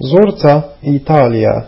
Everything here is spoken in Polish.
Zurza Italia.